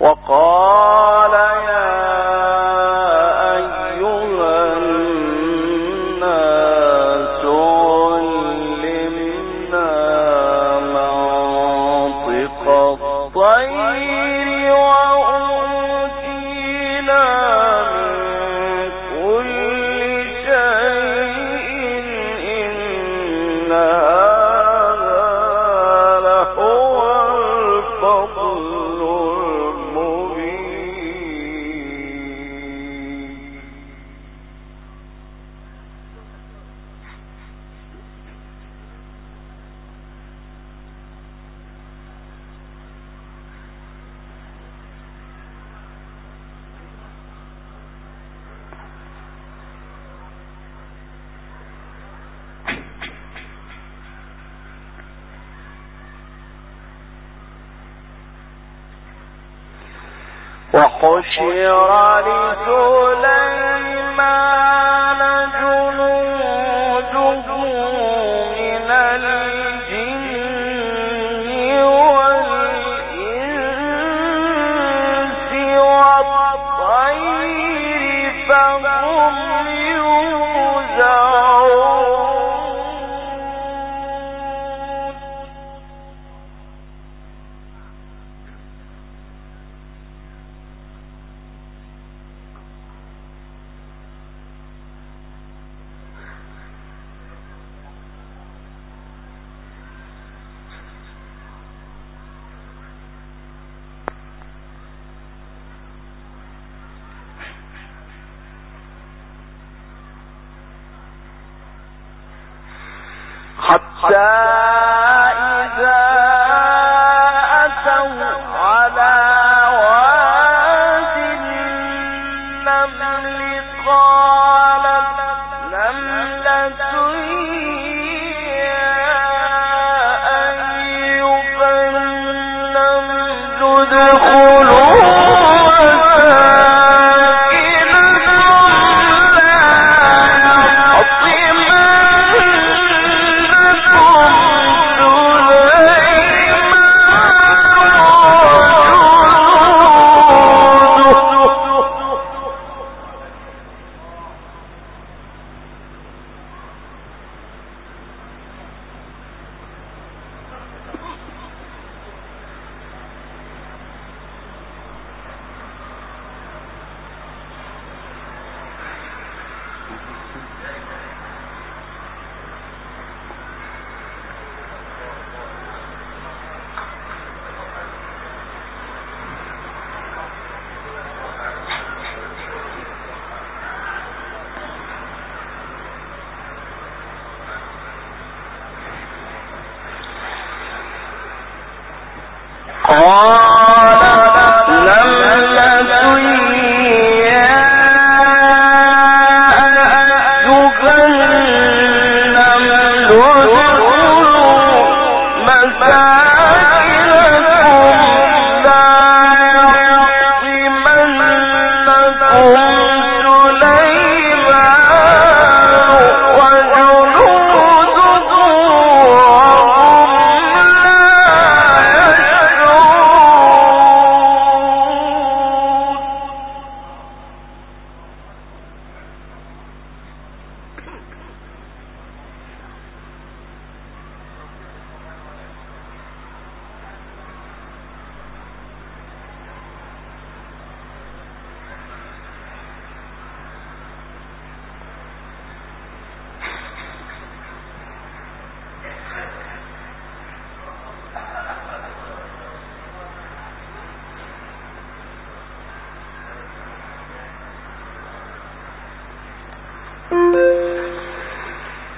وقال الشعر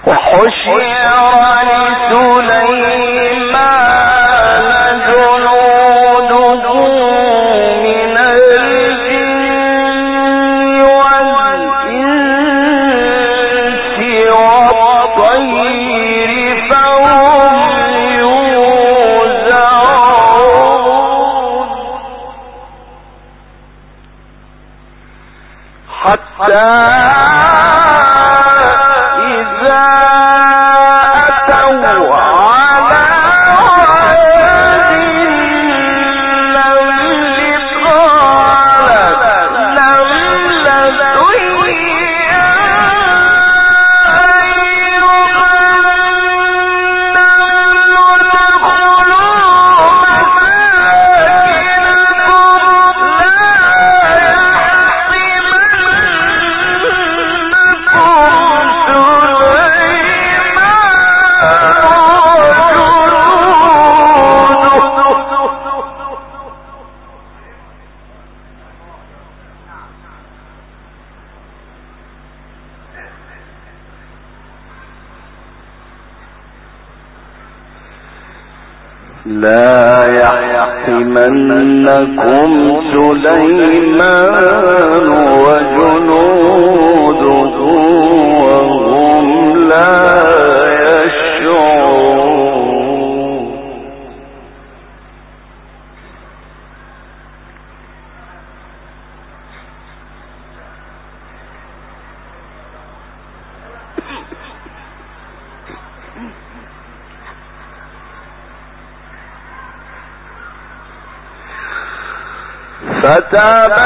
وحشر لسوء فتبسم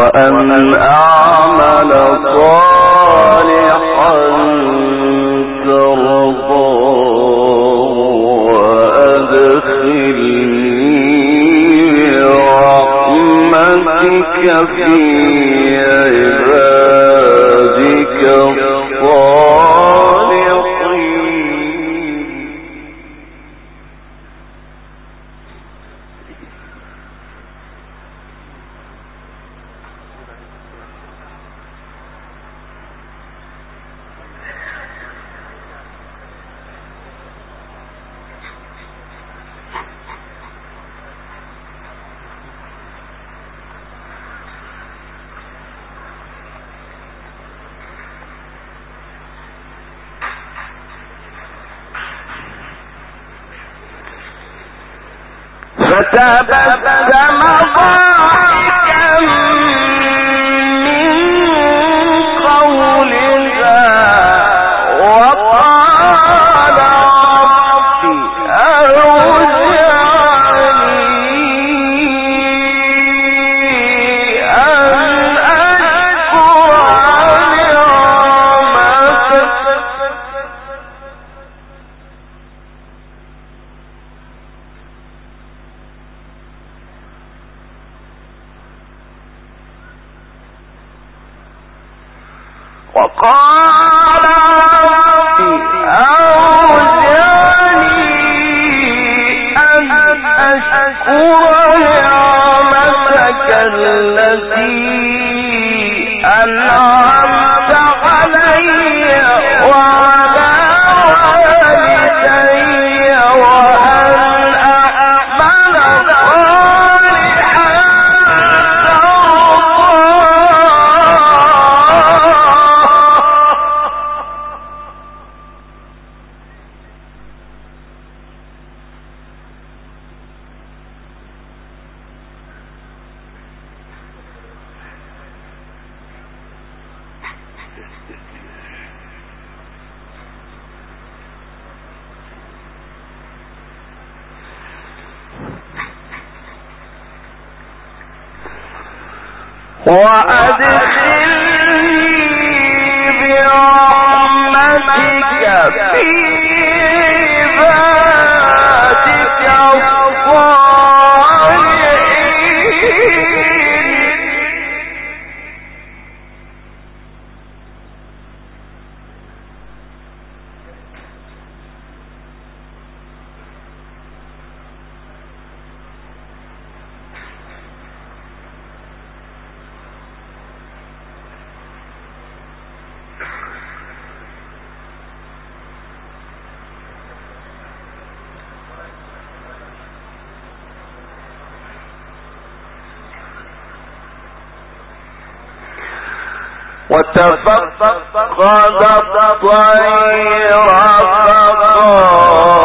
وأن أعمل صالحا ترضاه وأدخلني رحمتك في فتبسم ضاحكا برحمتك في ذلك. وتفقد الطير فقال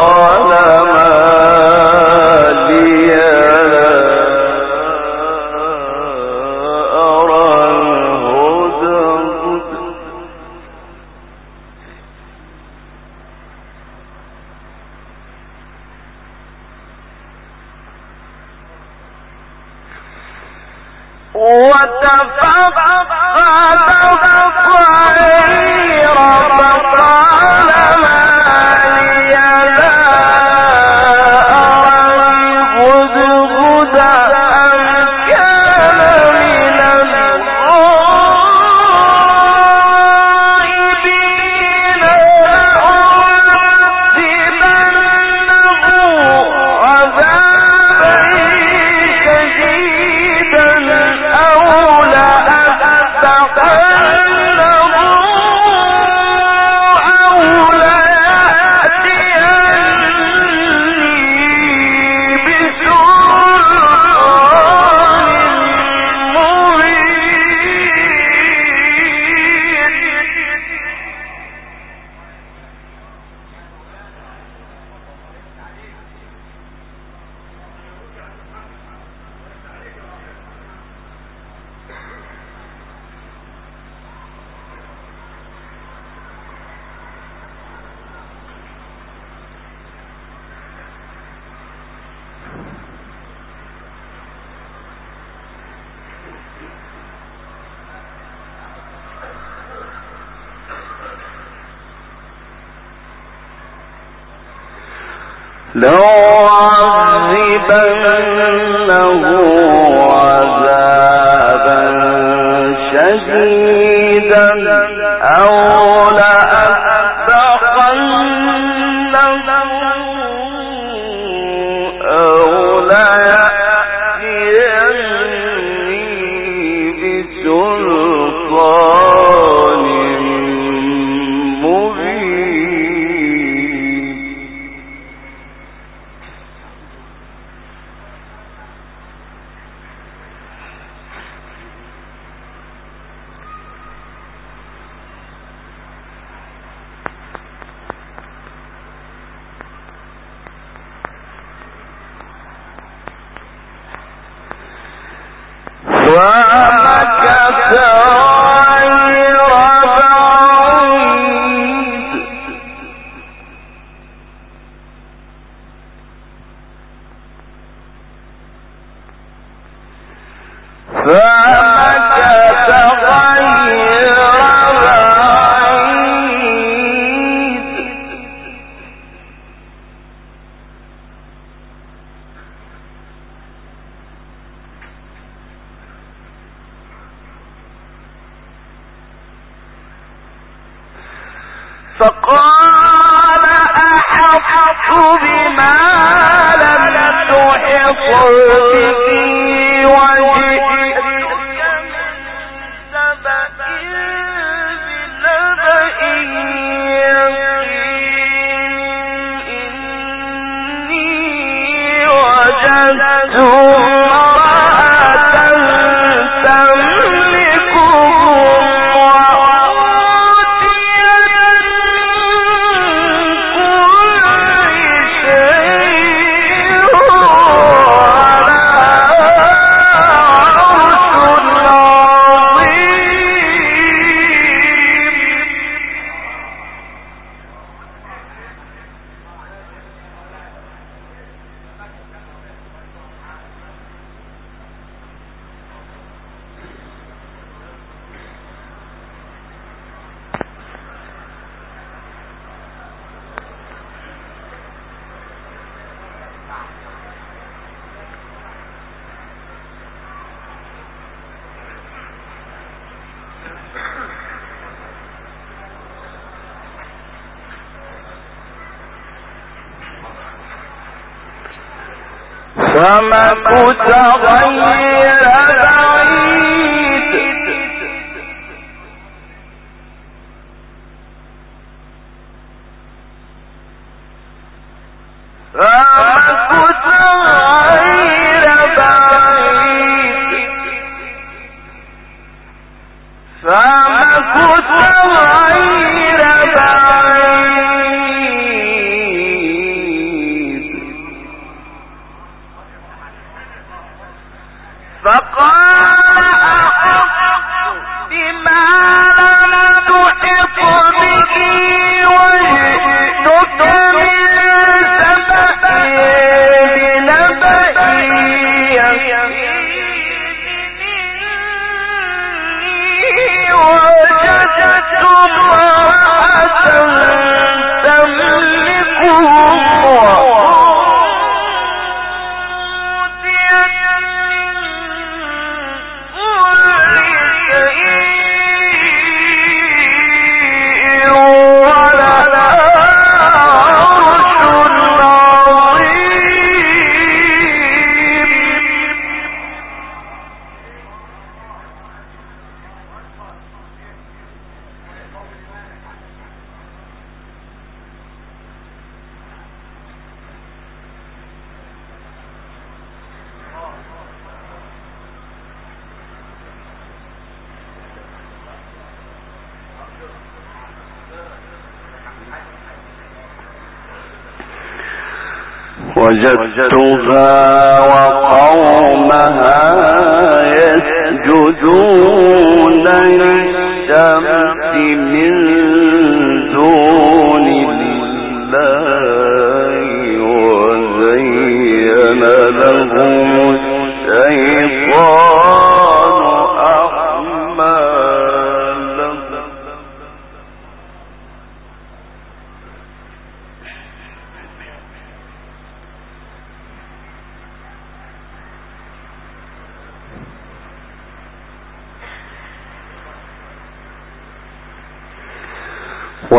وجدت غاب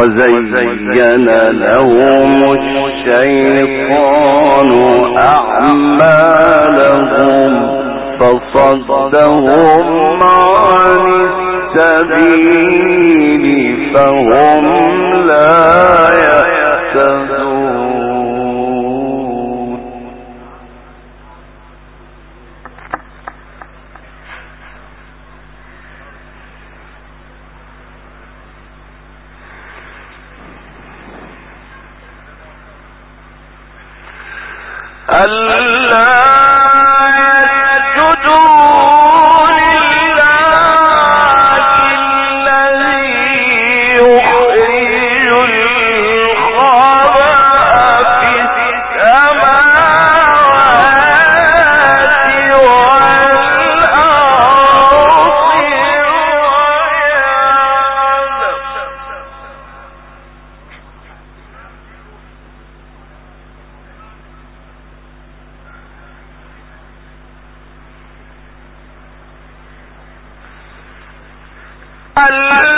وزين لهم الشيطان أعمالهم فصدهم عن السبيل فهم لا يهتدون اللہ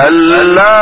اللہ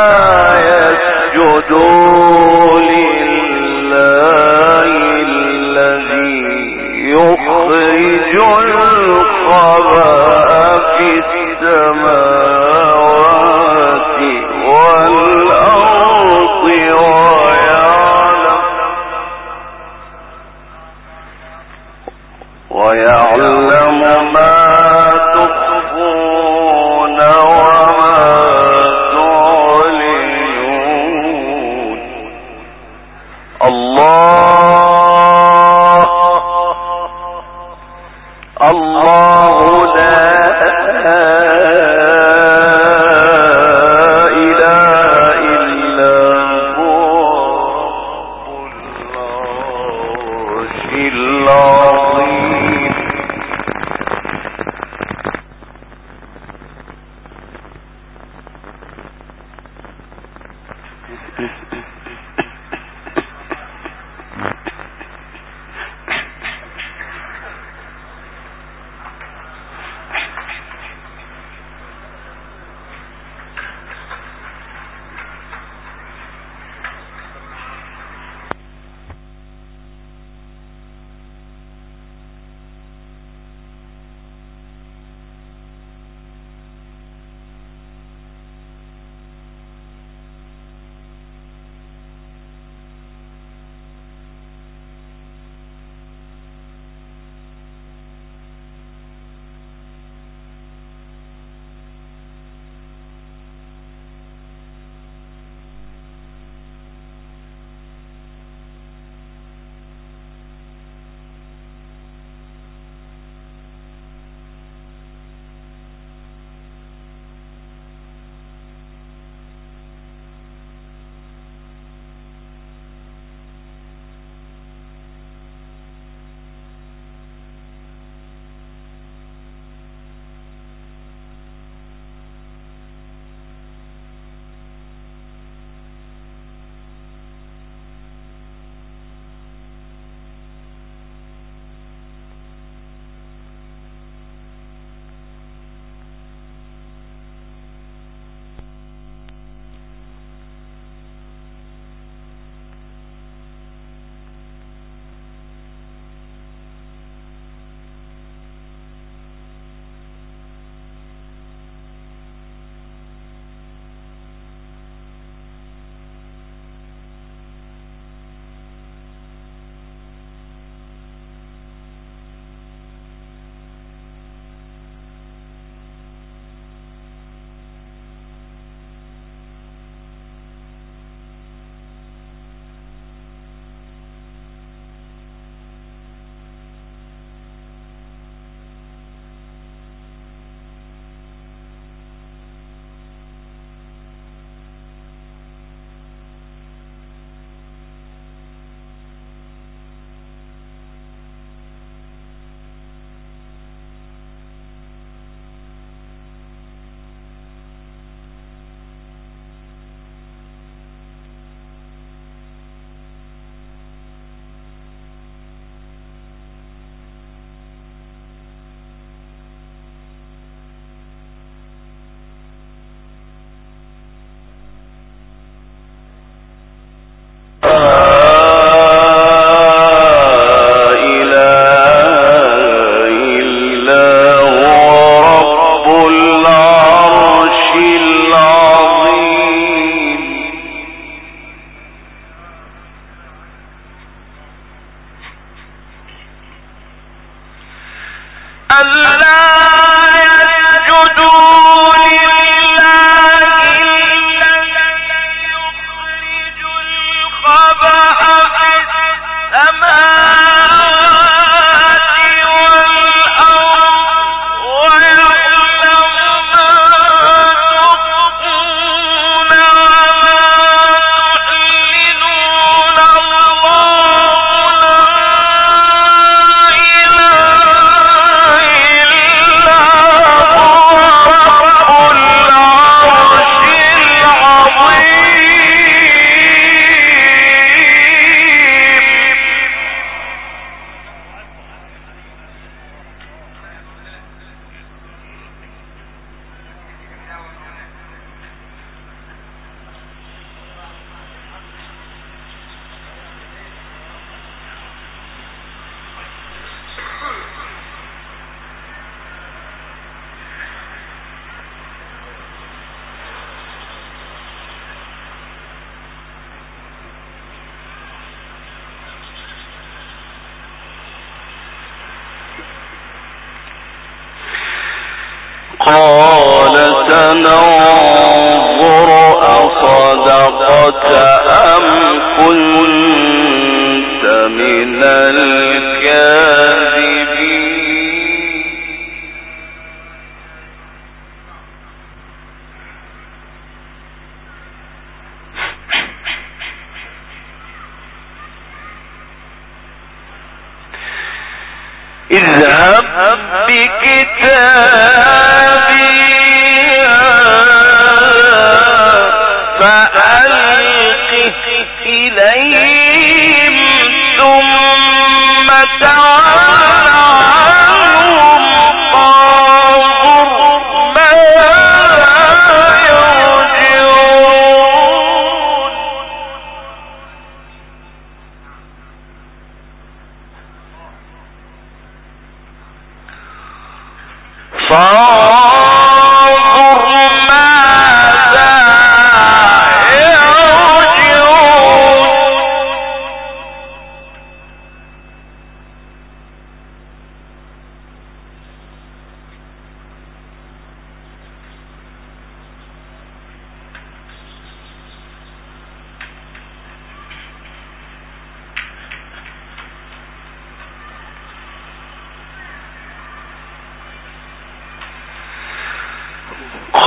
قال سنعلم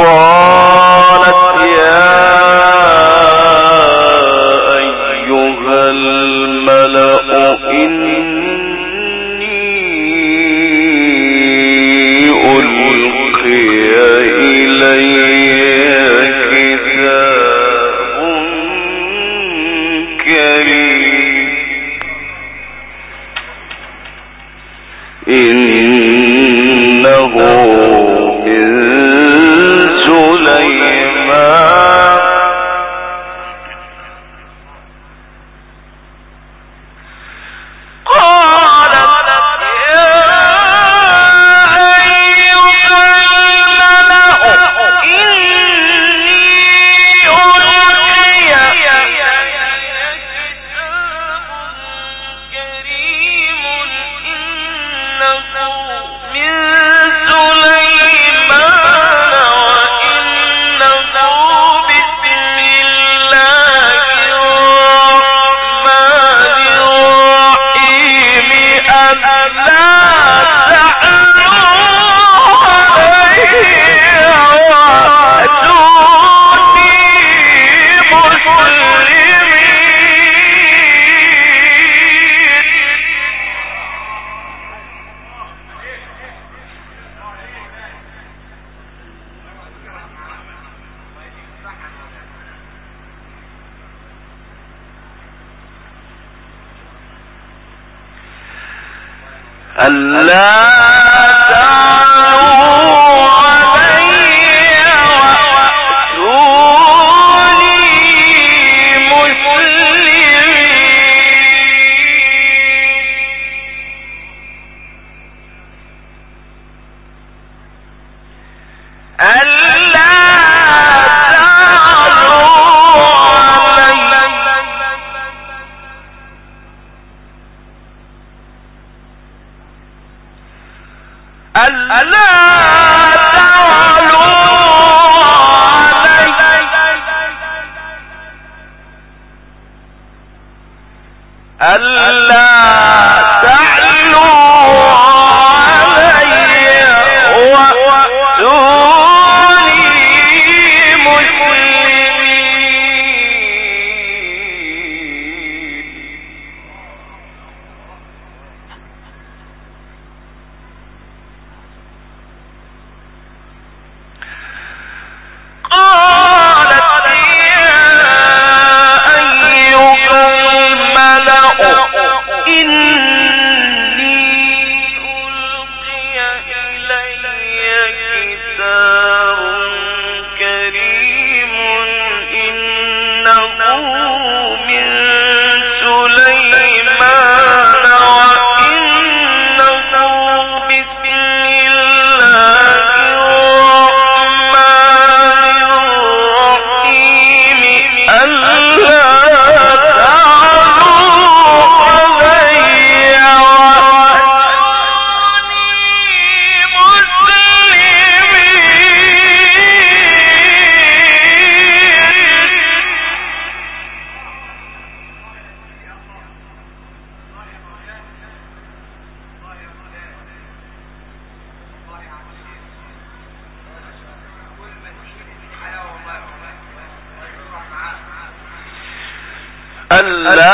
خَ ألا ألا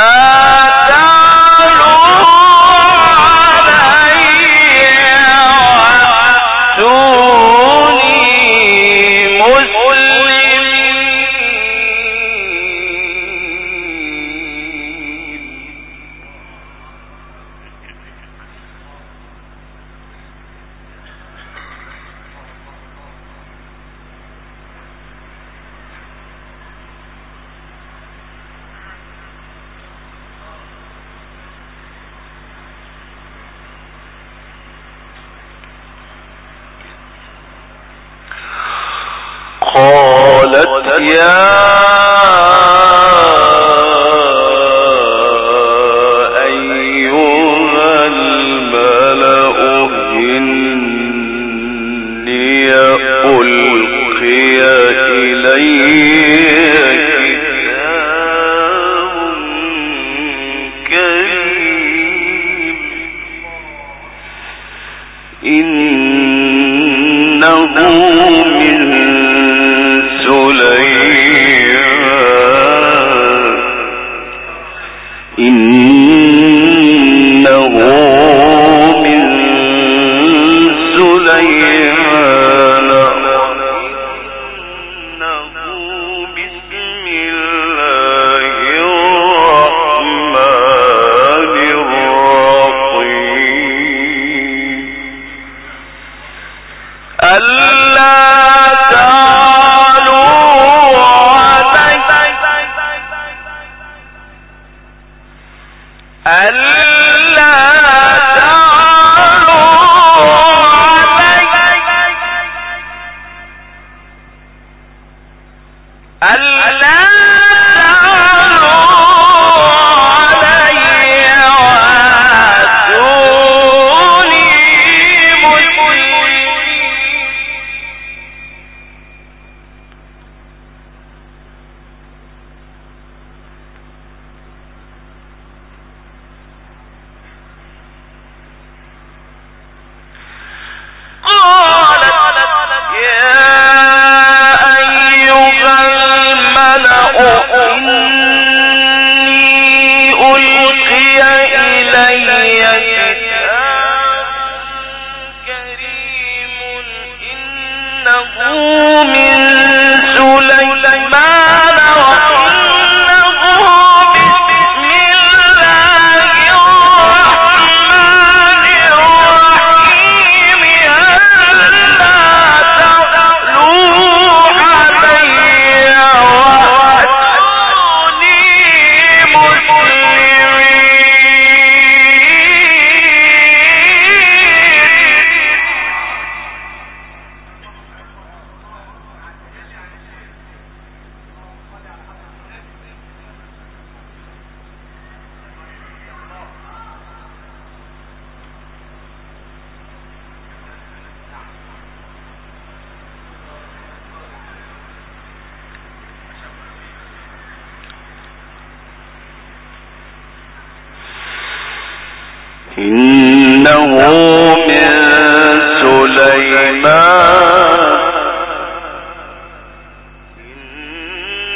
قالت يا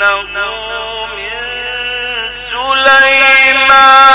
إنه من سليمان.